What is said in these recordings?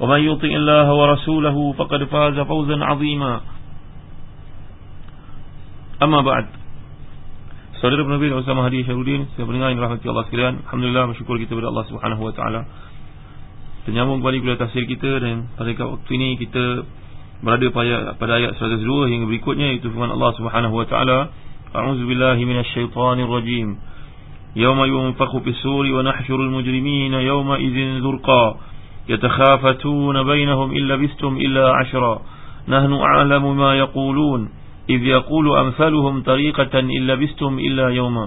ومن يطع الله ورسوله فقد فاز فوزا عظيما أما بعد Saudara Nabi Usama Hadi Syarudin Saya pendengar yang rahmati Allah sekalian Alhamdulillah bersyukur kita kepada Allah Subhanahu Wa Taala. Ternyambung kembali kuliah tafsir kita Dan pada waktu ini kita Berada pada, pada ayat 102 hingga berikutnya Itu firman Allah Subhanahu Wa Taala. A'udzubillahi minasyaitanirrajim Yawma yunfakhu fisuri wa nahsyurul mujrimina Yawma izin zurqa Yatakhafatuna bainahum illa bistum illa ashra Nahnu a'lamu ma yaqulun إذ يقول أمثالهم طريقة إلا بستم إلا يوما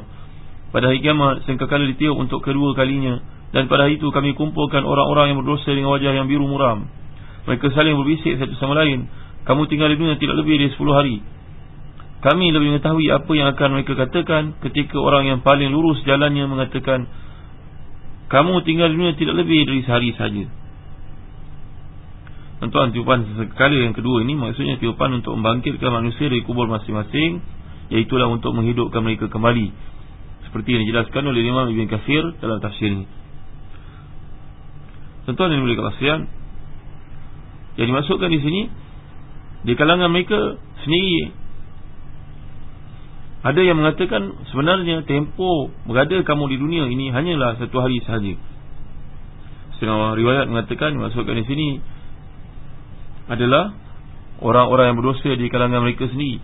Pada hari kiamat sengkakala ditiup untuk kedua kalinya Dan pada hari itu kami kumpulkan orang-orang yang berdosa dengan wajah yang biru muram Mereka saling berbisik satu sama lain Kamu tinggal di dunia tidak lebih dari 10 hari Kami lebih mengetahui apa yang akan mereka katakan Ketika orang yang paling lurus jalannya mengatakan Kamu tinggal di dunia tidak lebih dari sehari saja Tuan tiupan sekali yang kedua ini Maksudnya tiupan untuk membangkitkan manusia Dari kubur masing-masing Iaitulah untuk menghidupkan mereka kembali. Seperti yang dijelaskan oleh Imam Ibn Kathir Dalam tafsir ini. Tuan yang boleh kasihan Yang dimasukkan di sini Di kalangan mereka sendiri Ada yang mengatakan Sebenarnya tempo Berada kamu di dunia ini Hanyalah satu hari sahaja. Setengah riwayat mengatakan Dimasukkan di sini adalah orang-orang yang berdosa di kalangan mereka sendiri.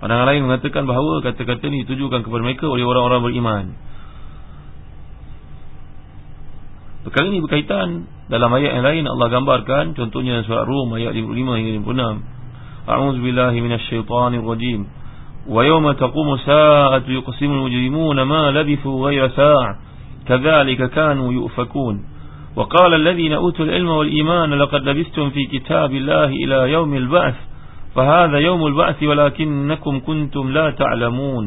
Pandangan lain mengatakan bahawa kata-kata ini ditujukan kepada mereka oleh orang-orang beriman. Perkara ini berkaitan dalam ayat yang lain Allah gambarkan contohnya surat Rum ayat 55 hingga 56. A'udzu billahi minasyaitonir rajim. Wa yawma taqumu sa'atu yuqsimul mujrimuna ma labithu ghayra sa'. Kadzalika kanu yufakun. وقال الذين أوتوا العلم والإيمان لقد لبستم في كتاب الله إلى يوم البعث فهذا يوم البعث ولكنكم كنتم لا تعلمون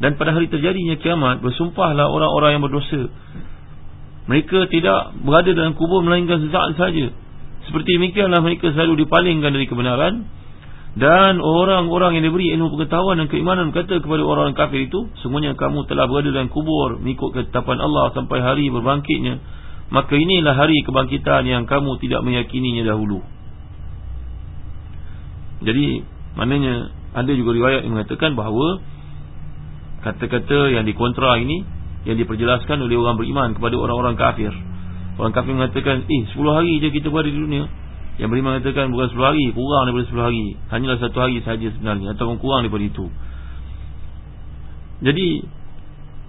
dan pada hari terjadinya kiamat bersumpahlah orang-orang yang berdosa mereka tidak berada dalam kubur melainkan sesaat saja seperti demikianlah mereka selalu dipalingkan dari kebenaran dan orang-orang yang diberi ilmu pengetahuan dan keimanan berkata kepada orang kafir itu semuanya kamu telah berada dalam kubur mengikut ketetapan Allah sampai hari berbangkitnya Maka inilah hari kebangkitan yang kamu tidak meyakininya dahulu. Jadi maknanya ada juga riwayat yang mengatakan bahawa Kata-kata yang dikontra ini Yang diperjelaskan oleh orang beriman kepada orang-orang kafir. Orang kafir mengatakan Eh 10 hari je kita berada di dunia. Yang beriman mengatakan bukan 10 hari Kurang daripada 10 hari. Hanyalah satu hari sahaja sebenarnya Atau kurang daripada itu. Jadi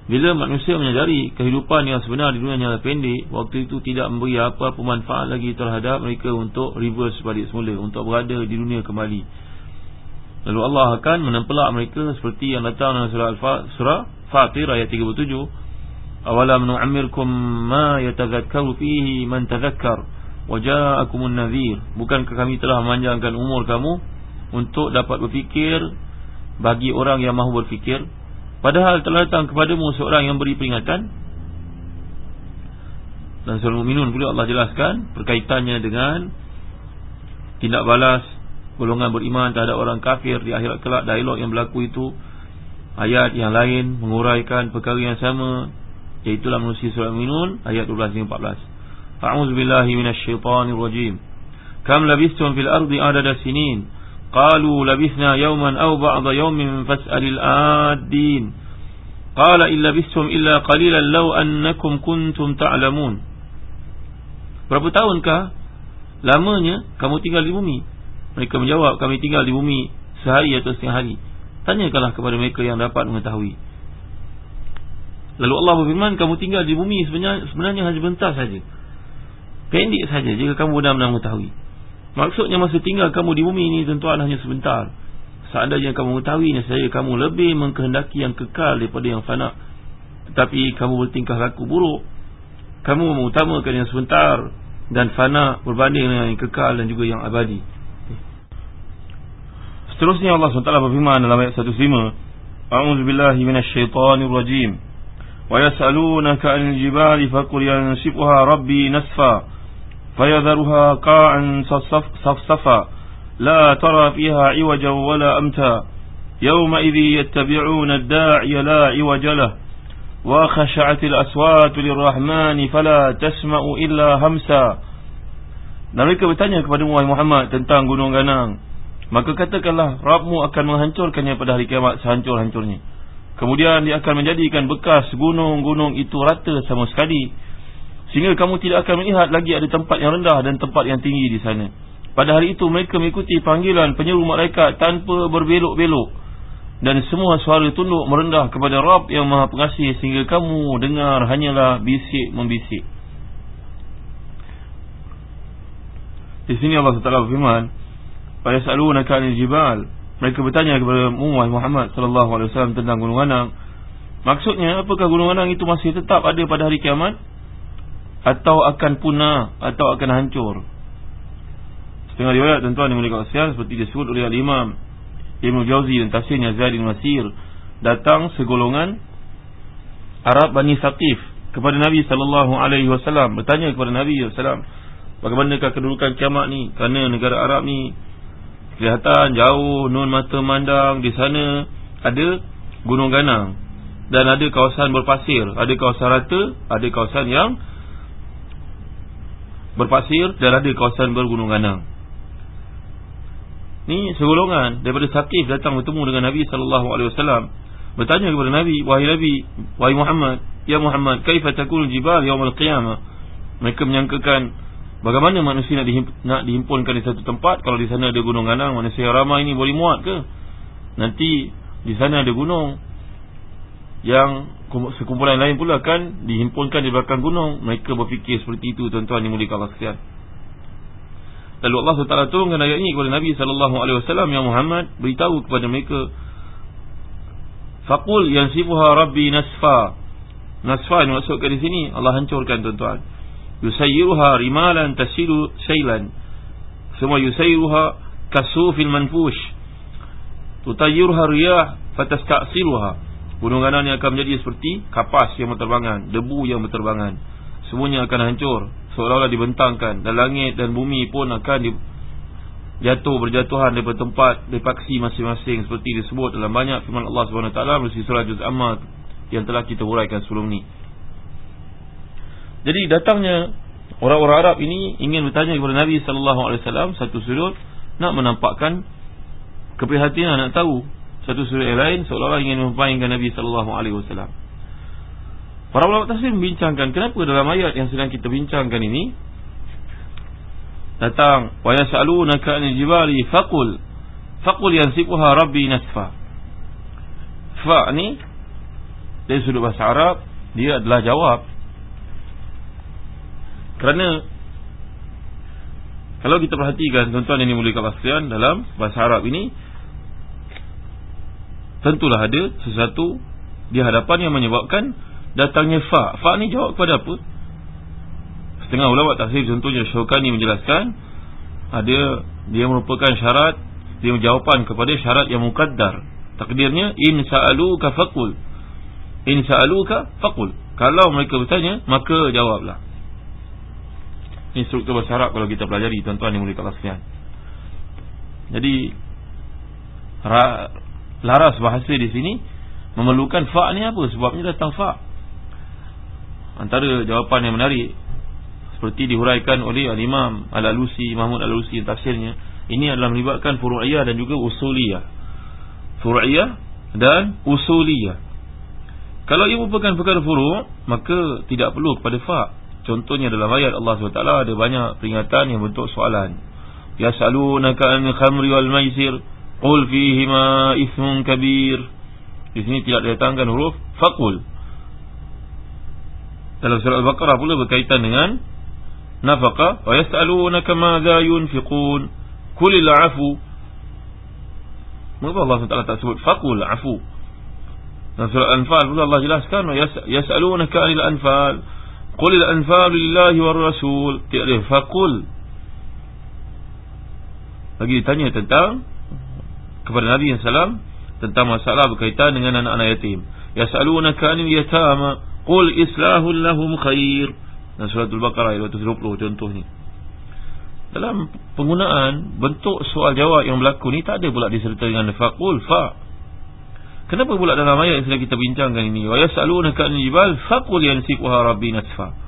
bila manusia menyadari kehidupan yang sebenar di dunia yang pendek Waktu itu tidak memberi apa-apa manfaat lagi terhadap mereka untuk reverse balik semula Untuk berada di dunia kembali. Lalu Allah akan menempelak mereka seperti yang datang dalam surah Al-Surah Fatir ayat 37 Awalam nu'amirkum ma yatazakkaru fihi man tazakkar Waja'akumun nadhir. Bukankah kami telah memanjangkan umur kamu Untuk dapat berfikir Bagi orang yang mahu berfikir Padahal telah datang kepadamu seorang yang beri peringatan. Dan surah Mu'minun pula Allah jelaskan Berkaitannya dengan Tindak balas Golongan beriman terhadap orang kafir Di akhirat kelak. Dialog yang berlaku itu Ayat yang lain menguraikan perkara yang sama Iaitulah manusia surah Mu'minun Ayat 12-14 A'udzubillahi minasyaitanirrajim. Kam labistum fil ardi adada sinin قالوا لبثنا يوما أو بعض يوم فاسأل الآدين قال إن لبثتم إلا قليلا لو أنكم كنتم تعلمون Berapa tahunkah lamanya kamu tinggal di bumi? Mereka menjawab, kami tinggal di bumi sehari atau setengah hari. Tanyakanlah kepada mereka yang dapat mengetahui. Lalu Allah berfirman, kamu tinggal di bumi sebenarnya, sebenarnya hanya bentar saja. Pendek saja jika kamu benar-benar mengetahui. Maksudnya masa tinggal kamu di bumi ini Tentuan hanya sebentar. Seandainya kamu mengetahui saya kamu lebih mengkehendaki yang kekal daripada yang fana. Tetapi kamu bertingkah laku buruk. Kamu mengutamakan yang sebentar Dan fana berbanding dengan yang kekal dan juga yang abadi. Seterusnya Allah SWT berfirman dalam ayat 105 A'udzu billahi minasyaitonir rajim. Wa yas'alunaka 'anil jibali faqul yansifuha rabbi nasfa safsafa la tara fiha 'iwaja wala amta yawma idhi yattabi'una ad-da'iya la 'iwaja lahu wa khasha'atil aswatu lirrahmani fala tasma'u illa hamsa Dan mereka bertanya kepada Muhammad tentang gunung ganang. Maka katakanlah Rabbmu akan menghancurkannya pada hari kiamat sehancur-hancurnya. Kemudian dia akan menjadikan bekas gunung-gunung itu rata sama sekali Sehingga kamu tidak akan melihat lagi ada tempat yang rendah dan tempat yang tinggi di sana. Pada hari itu mereka mengikuti panggilan penyeru mereka tanpa berbelok-belok. Dan semua suara tunduk merendah kepada Rabb yang maha pengasih Sehingga kamu dengar hanyalah bisik-membisik Di sini Allah SWT berfirman Faya salunaka anil jibal. Mereka bertanya kepada Muhammad sallallahu alaihi wasallam tentang gunung Anang. Maksudnya apakah gunung Anang itu masih tetap ada pada hari kiamat Atau akan punah Atau akan hancur. Setengah riwayat tuan-tuan yang mulia kasihan Seperti disebut oleh Al-Imam Ibn Jauzi dan tafsirnya Zaidin Masir Datang segolongan Arab Bani Saqif Kepada Nabi wasallam. Bertanya kepada Nabi wasallam Bagaimanakah kedudukan kiamat ni? Kerana negara Arab ni kelihatan jauh nun mata mandang di sana ada gunung ganang. Dan ada kawasan berpasir ada kawasan rata ada kawasan yang berpasir dan ada kawasan bergunung ganang. Ni segolongan daripada Saqif datang bertemu dengan Nabi sallallahu alaihi wasallam. Bertanya kepada Nabi wahai Nabi wahai Muhammad ya Muhammad kaifa takul jibal yaumil qiyamah? Mereka menyangkakan Bagaimana manusia nak, dihimp nak dihimpunkan di satu tempat. Kalau di sana ada gunung ganang Manusia ramai ini boleh muat ke? Nanti di sana ada gunung Yang sekumpulan lain pula kan Dihimpunkan di belakang gunung. Mereka berfikir seperti itu Tuan-tuan yang mulia Allah sekalian. Lalu Allah SWT turunkan ayat ini kepada Nabi SAW Yang Muhammad beritahu kepada mereka Faqul yang sifuha Rabbi Nasfa. Nasfa yang maksudkan di sini Allah hancurkan tuan-tuan. Yusayyiruha rimalan tasilu sailan semua yusayyiruha kasufil manfush. Tutayyirha riyah fatastasiluha gunung ganang akan menjadi seperti kapas yang berterbangan debu yang berterbangan. Semuanya akan hancur seolah-olah dibentangkan dan langit dan bumi pun akan di, jatuh berjatuhan daripada tempat depaksi masing-masing seperti disebut dalam banyak firman Allah SWT melalui surah Juz Ammar yang telah kita huraikan sebelum ini jadi datangnya orang-orang Arab ini ingin bertanya kepada Nabi sallallahu alaihi wasallam satu sudut nak menampakkan keprihatinan nak tahu satu sudut yang lain seolah-olah ingin mempaingkan Nabi sallallahu alaihi wasallam. Para ulama tafsir membincangkan kenapa dalam ayat yang sedang kita bincangkan ini datang wa yasalunaka anil jibali faqul faqul yansifuha rabbi nasfa. Fa ni dari sudut bahasa Arab dia adalah jawab kerana Kalau kita perhatikan Tuan-tuan yang dimulai kapasian Dalam bahasa Arab ini Tentulah ada sesuatu Di hadapan yang menyebabkan Datangnya fa' Fa' ni jawab kepada apa? Setengah ulama tafsir contohnya Syukani menjelaskan Ada Dia merupakan syarat Dia menjawapan kepada syarat yang mukaddar Takdirnya In sa'aluka faqul. In sa'aluka faqul. Kalau mereka bertanya Maka jawablah. Instruktur bahasa Arab kalau kita pelajari tuan-tuan yang mulia kelas sekalian. Jadi laras bahasa di sini memerlukan fa ni apa sebabnya datang fa. Antara jawapan yang menarik seperti dihuraikan oleh al-Imam Al-Alusi Mahmud Al-Alusi tafsirnya ini adalah melibatkan furu'iyah dan juga usuliyah. Furu'iyah dan usuliyah. Kalau ia merupakan perkara furu' maka tidak perlu kepada fa' Contohnya dalam ayat Allah SWT ada banyak peringatan yang bentuk soalan yas'alunaka 'anil khamri wal maisir qul fihima ithmun kabir di sini tidak didatangkan huruf faqul dalam surah al-baqarah pula berkaitan dengan nafaqah wa yas'alunaka madza yunfiqun qulil 'afu Mengapa Allah SWT tak sebut faqul 'afu dalam surah Al-Anfal pula Allah jelaskan yas'alunaka 'anil anfal qulil anfal lillahi war rasul tidak ada faqul lagi ditanya tentang kepada Nabi SAW tentang masalah berkaitan dengan anak-anak yatim. Yas'alunaka 'anil yatama qul islahul lahum khair. Dalam surah Al-Baqarah ayat 220 contohnya. Dalam penggunaan bentuk soal jawab yang berlaku ni tak ada pula disertai dengan faqul fa. Kenapa pula dalam ayat yang sedang kita bincangkan ini yas'alunaka 'anil jibal faqul yansifuha rabbi nasfa.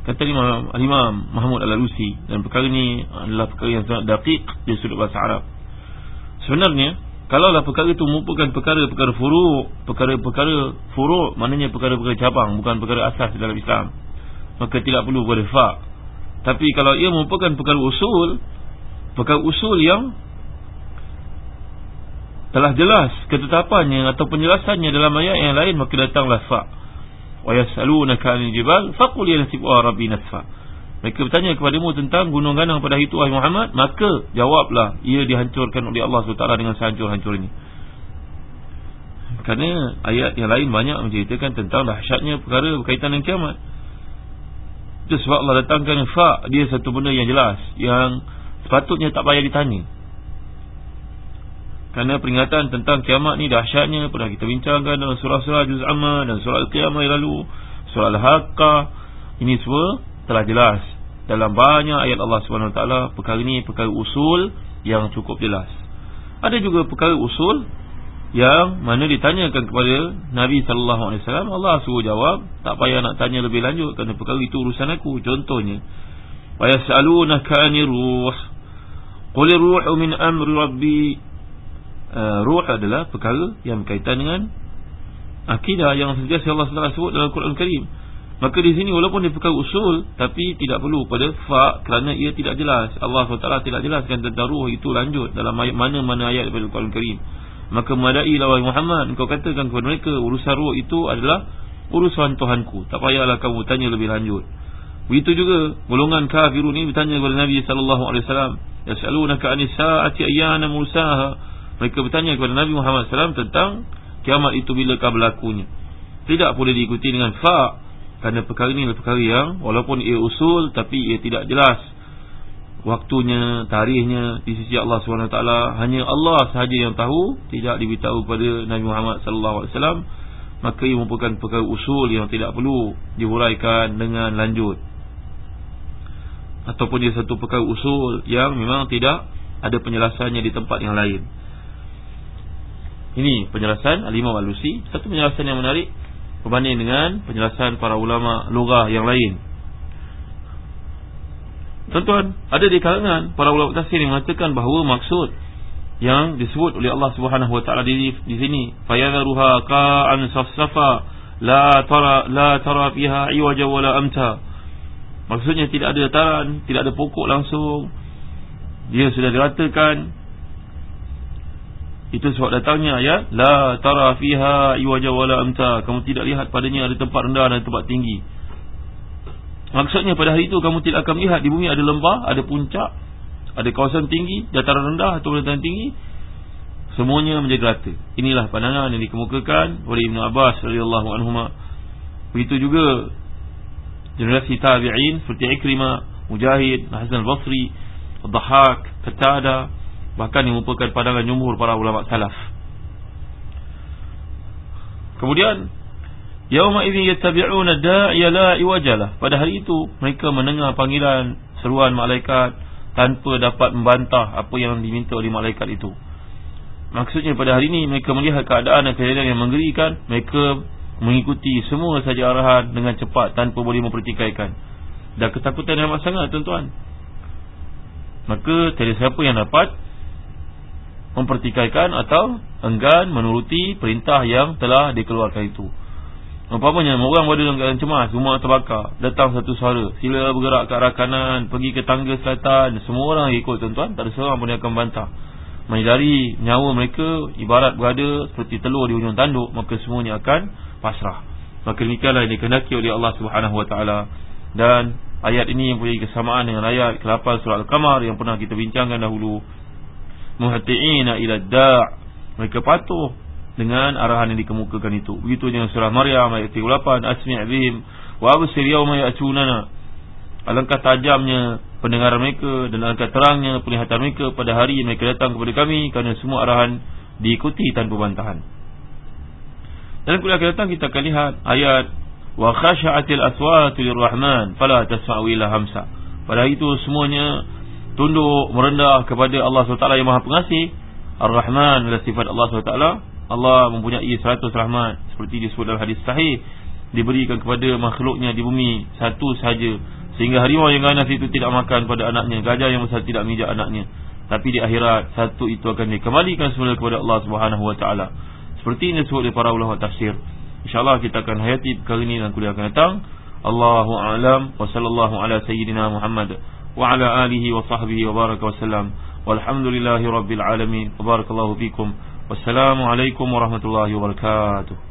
Kata Imam, Imam Mahmud Al-Alusi Dan perkara ini adalah perkara yang sangat daqiq Di sudut bahasa Arab Sebenarnya Kalaulah perkara itu merupakan perkara-perkara furu' Perkara-perkara furu' Maknanya perkara-perkara cabang Bukan perkara asas dalam Islam. Maka tidak perlu pada fa' Tapi kalau ia merupakan perkara usul Perkara usul yang Telah jelas ketetapannya Atau penjelasannya dalam ayat yang lain Maka datanglah fa' wa yasalunaka 'anil jibal faqul yansifu rabbi nasfa mereka bertanya kepadamu tentang gunung ganang pada itu wahai Muhammad. Maka jawablah ia dihancurkan oleh Allah SWT dengan sehancur-hancurnya kerana ayat yang lain banyak menceritakan tentang dahsyatnya perkara berkaitan dengan kiamat. Itu sebab Allah datangkan fa' dia satu benda yang jelas yang sepatutnya tak payah ditanya. Kerana peringatan tentang kiamat ni dahsyatnya pernah kita bincangkan dalam surah-surah Juz Amma dan surah Al-Qiyamah yang lalu, surah Al-Haqqah. Ini semua telah jelas dalam banyak ayat Allah Subhanahu Taala perkara ini perkara usul yang cukup jelas. Ada juga perkara usul yang mana ditanyakan kepada Nabi sallallahu alaihi wasallam Allah suruh jawab tak payah nak tanya lebih lanjut kerana perkara itu urusan aku contohnya wa anir ruh qul ruhu min amri rabbi uh, ruh adalah perkara yang berkaitan dengan akidah yang sentiasa Allah SWT sebut dalam Quran Karim. Maka di sini walaupun dia perkara usul tapi tidak perlu pada fa kerana ia tidak jelas. Allah SWT tidak jelaskan tentang ruh itu lanjut dalam mana-mana ayat daripada Quran Karim. Maka madai lawai Muhammad engkau katakan kepada mereka urusan ruh itu adalah urusan Tuhanku. Tak payahlah kamu tanya lebih lanjut. Begitu juga golongan kafirun ini bertanya kepada Nabi wasallam, "Yas'alunaka anis sa'ati ayyana mursaha?" Mereka bertanya kepada Nabi Muhammad SAW tentang kiamat itu bila bilakah berlakunya. Tidak boleh diikuti dengan fa' kerana perkara ini adalah perkara yang walaupun ia usul tapi ia tidak jelas waktunya, tarikhnya di sisi Allah SWT hanya Allah sahaja yang tahu tidak diberitahu kepada Nabi Muhammad SAW maka ia merupakan perkara usul yang tidak perlu dihuraikan dengan lanjut. Ataupun dia satu perkara usul yang memang tidak ada penjelasannya di tempat yang lain. Ini penjelasan Al-Imam Al-Lusi. Satu penjelasan yang menarik Berbanding dengan penjelasan para ulama lugah yang lain. Tuan-tuan Ada di kalangan para ulama tafsir yang mengatakan bahawa maksud Yang disebut oleh Allah Subhanahu Wa Taala di, di sini Fayadharuha ka'an safsafa La tara la tara fiha iwaja wala amta. Maksudnya tidak ada dataran Tidak ada pokok langsung. Dia sudah diratakan itu sebab datangnya ayat la tara fiha iwaja wala amta. Kamu tidak lihat padanya ada tempat rendah dan tempat tinggi. Maksudnya pada hari itu kamu tidak akan lihat di bumi ada lembah, ada puncak, ada kawasan tinggi, dataran rendah atau dataran tinggi. Semuanya menjadi rata. Inilah pandangan yang dikemukakan oleh Ibn Abbas radhiyallahu anhu. Begitu juga generasi tabi'in seperti Ikrimah, Mujahid, Hasan al-Basri, Dhahak, Qatada, Bahkan yang merupakan pandangan jumhur para ulama salaf. Kemudian Yawma idhin yattabi'una da'iya la iwajalah Pada hari itu mereka mendengar panggilan seruan malaikat Tanpa dapat membantah apa yang diminta oleh malaikat itu. Maksudnya pada hari ini mereka melihat keadaan dan kejadian yang menggerikan Mereka mengikuti semua saja arahan dengan cepat tanpa boleh mempertikaikan. Dan ketakutan yang amat sangat tuan-tuan. Maka tiada siapa yang dapat mempertikaikan atau enggan menuruti perintah yang telah dikeluarkan itu. Umpamanya orang berada dalam keadaan cemas, rumah terbakar, datang satu suara, sila bergerak ke arah kanan, pergi ke tangga selatan, semua orang ikut tuan-tuan, tak ada seorang pun yang akan bantah. Menyadari nyawa mereka ibarat berada seperti telur di ujung tanduk, maka semuanya akan pasrah. Maka demikianlah ini kenaki oleh Allah Subhanahu Wa Taala dan ayat ini mempunyai kesamaan dengan ayat ke-8 surah Al-Qamar yang pernah kita bincangkan dahulu. Muhti'ina ila da' mereka patuh dengan arahan yang dikemukakan itu. Begitu dengan surah Maryam ayat 38, asmi' bihim wa absir yawma ya'tunana. Alangkah tajamnya pendengaran mereka dan alangkah terangnya penglihatan mereka pada hari mereka datang kepada kami kerana semua arahan diikuti tanpa bantahan. Dan kuliah datang kita akan lihat ayat wa khasha'atil aswatu lirrahman fala tasma'u illa hamsa. Pada itu semuanya tunduk merendah kepada Allah SWT yang Maha Pengasih. Ar-Rahman adalah sifat Allah SWT Allah mempunyai seratus rahmat Seperti disebut dalam hadis sahih Diberikan kepada makhluknya di bumi Satu sahaja Sehingga harimau yang ganas itu tidak makan pada anaknya Gajah yang besar tidak mijak anaknya Tapi di akhirat Satu itu akan dikembalikan semula kepada Allah Subhanahu Wa Taala. Seperti ini disebut oleh para ulama tafsir InsyaAllah kita akan hayati perkara ini dan kuliah akan datang Allahu a'lam wa sallallahu ala sayyidina Muhammad wa ala alihi wa sahbihi wa baraka wa sallam walhamdulillahi rabbil alamin. Wa barakallahu fikum. Wassalamualaikum warahmatullahi wabarakatuh